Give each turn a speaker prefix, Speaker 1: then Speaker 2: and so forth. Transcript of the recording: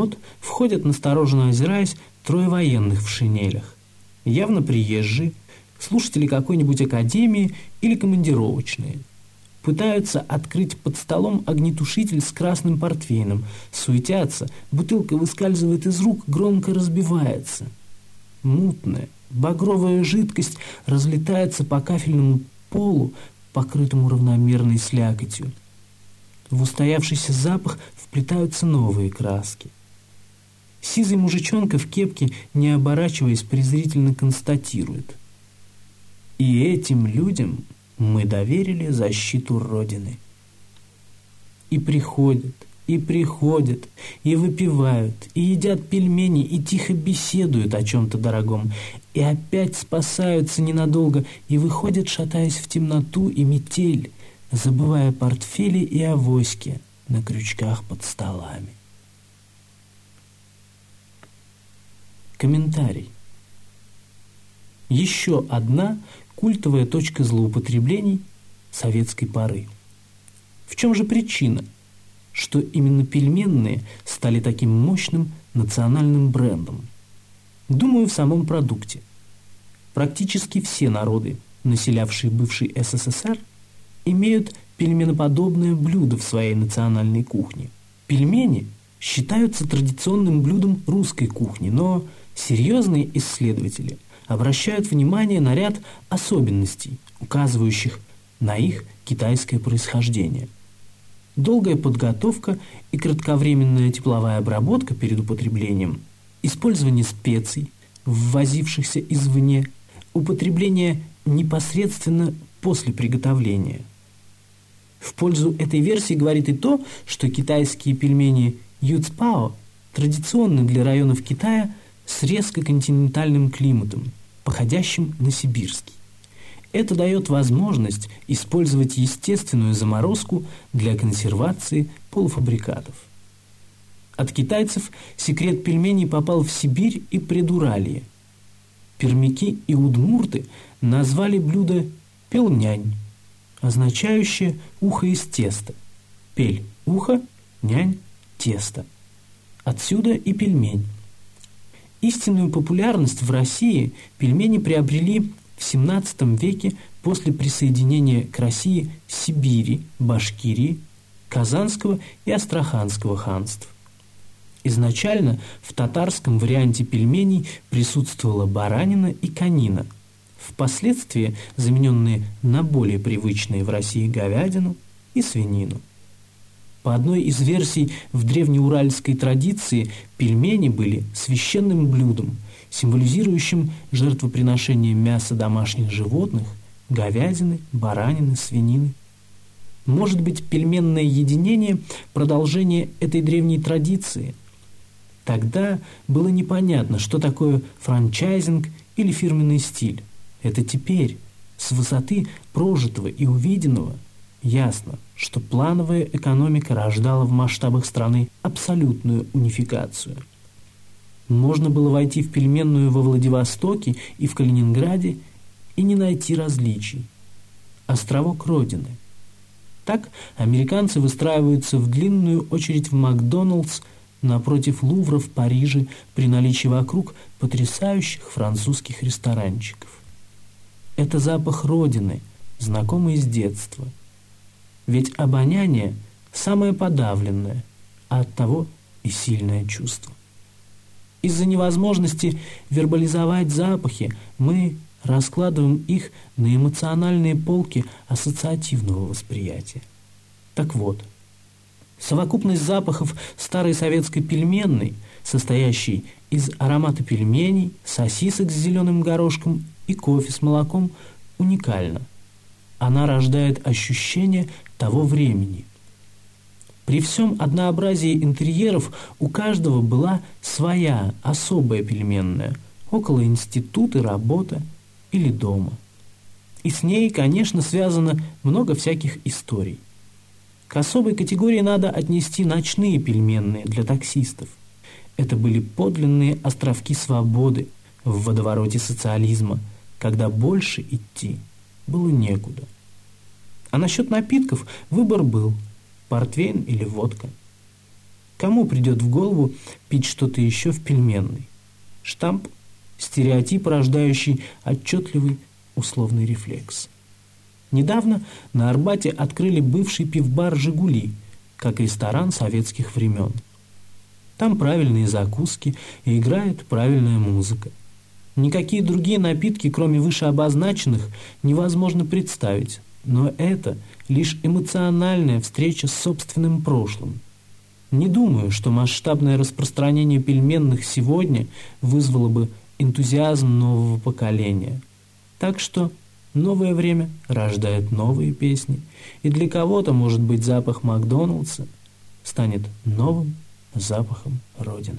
Speaker 1: вход входят, настороженно озираясь, трое военных в шинелях. Явно приезжие, слушатели какой-нибудь академии или командировочные. Пытаются открыть под столом огнетушитель с красным портвейном, суетятся, бутылка выскальзывает из рук, громко разбивается. Мутная, багровая жидкость разлетается по кафельному полу, покрытому равномерной слякотью. В устоявшийся запах вплетаются новые краски. Сизый мужичонка в кепке, не оборачиваясь, презрительно констатирует. И этим людям мы доверили защиту Родины. И приходят, и приходят, и выпивают, и едят пельмени, и тихо беседуют о чем-то дорогом, и опять спасаются ненадолго, и выходят, шатаясь в темноту и метель, забывая портфели и авоськи на крючках под столами. Комментарий. Еще одна культовая точка злоупотреблений советской поры. В чем же причина, что именно пельменные стали таким мощным национальным брендом? Думаю, в самом продукте. Практически все народы, населявшие бывший СССР, имеют пельменоподобное блюдо в своей национальной кухне. Пельмени считаются традиционным блюдом русской кухни, но серьезные исследователи – обращают внимание на ряд особенностей, указывающих на их китайское происхождение. Долгая подготовка и кратковременная тепловая обработка перед употреблением, использование специй, ввозившихся извне, употребление непосредственно после приготовления. В пользу этой версии говорит и то, что китайские пельмени юцпао традиционны для районов Китая с резко континентальным климатом – походящим на сибирский. Это дает возможность использовать естественную заморозку для консервации полуфабрикатов. От китайцев секрет пельменей попал в Сибирь и Предуралье. Пермяки и удмурты назвали блюдо пелнянь, означающее ухо из теста. Пель – ухо, нянь – тесто. Отсюда и пельмень. Истинную популярность в России пельмени приобрели в XVII веке после присоединения к России Сибири, Башкирии, Казанского и Астраханского ханств. Изначально в татарском варианте пельменей присутствовала баранина и конина, впоследствии замененные на более привычные в России говядину и свинину. По одной из версий в древнеуральской традиции пельмени были священным блюдом, символизирующим жертвоприношение мяса домашних животных, говядины, баранины, свинины. Может быть, пельменное единение – продолжение этой древней традиции? Тогда было непонятно, что такое франчайзинг или фирменный стиль. Это теперь, с высоты прожитого и увиденного – Ясно, что плановая экономика рождала в масштабах страны абсолютную унификацию. Можно было войти в пельменную во Владивостоке и в Калининграде и не найти различий. Островок Родины. Так американцы выстраиваются в длинную очередь в Макдоналдс напротив Лувра в Париже при наличии вокруг потрясающих французских ресторанчиков. Это запах Родины, знакомый с детства – ведь обоняние – самое подавленное, а оттого и сильное чувство. Из-за невозможности вербализовать запахи мы раскладываем их на эмоциональные полки ассоциативного восприятия. Так вот, совокупность запахов старой советской пельменной, состоящей из аромата пельменей, сосисок с зеленым горошком и кофе с молоком, уникальна. Она рождает ощущение того времени. При всем однообразии интерьеров у каждого была своя особая пельменная, около института, работа или дома. И с ней, конечно, связано много всяких историй. К особой категории надо отнести ночные пельменные для таксистов. Это были подлинные островки свободы в водовороте социализма, когда больше идти было некуда. А насчет напитков выбор был – портвейн или водка. Кому придет в голову пить что-то еще в пельменной? Штамп – стереотип, рождающий отчетливый условный рефлекс. Недавно на Арбате открыли бывший пивбар «Жигули», как ресторан советских времен. Там правильные закуски и играет правильная музыка. Никакие другие напитки, кроме вышеобозначенных, невозможно представить, но это лишь эмоциональная встреча с собственным прошлым – не думаю, что масштабное распространение пельменных сегодня вызвало бы энтузиазм нового поколения. Так что новое время рождает новые песни, и для кого-то, может быть, запах Макдоналдса станет новым запахом Родины.